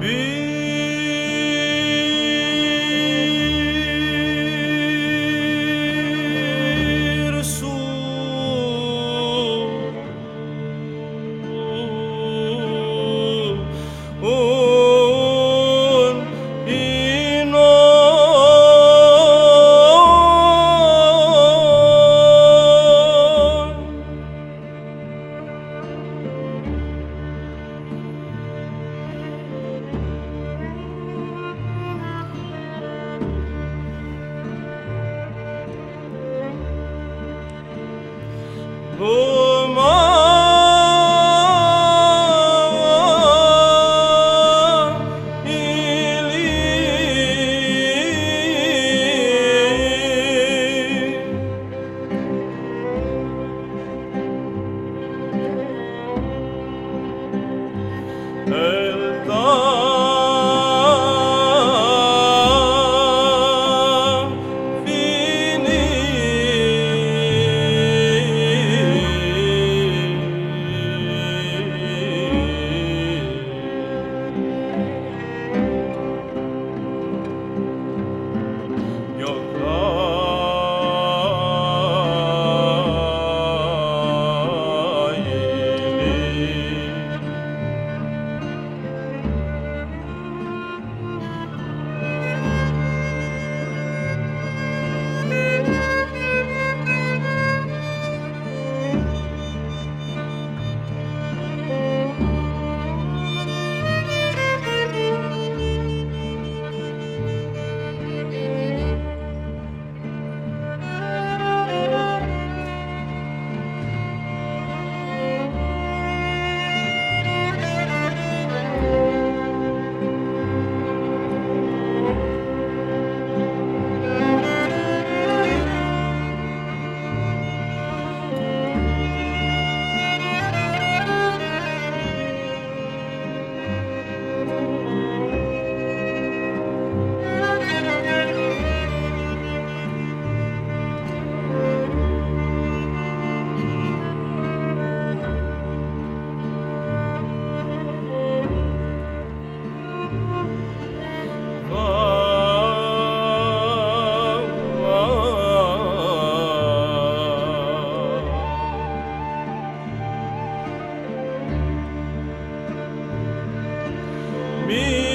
一 me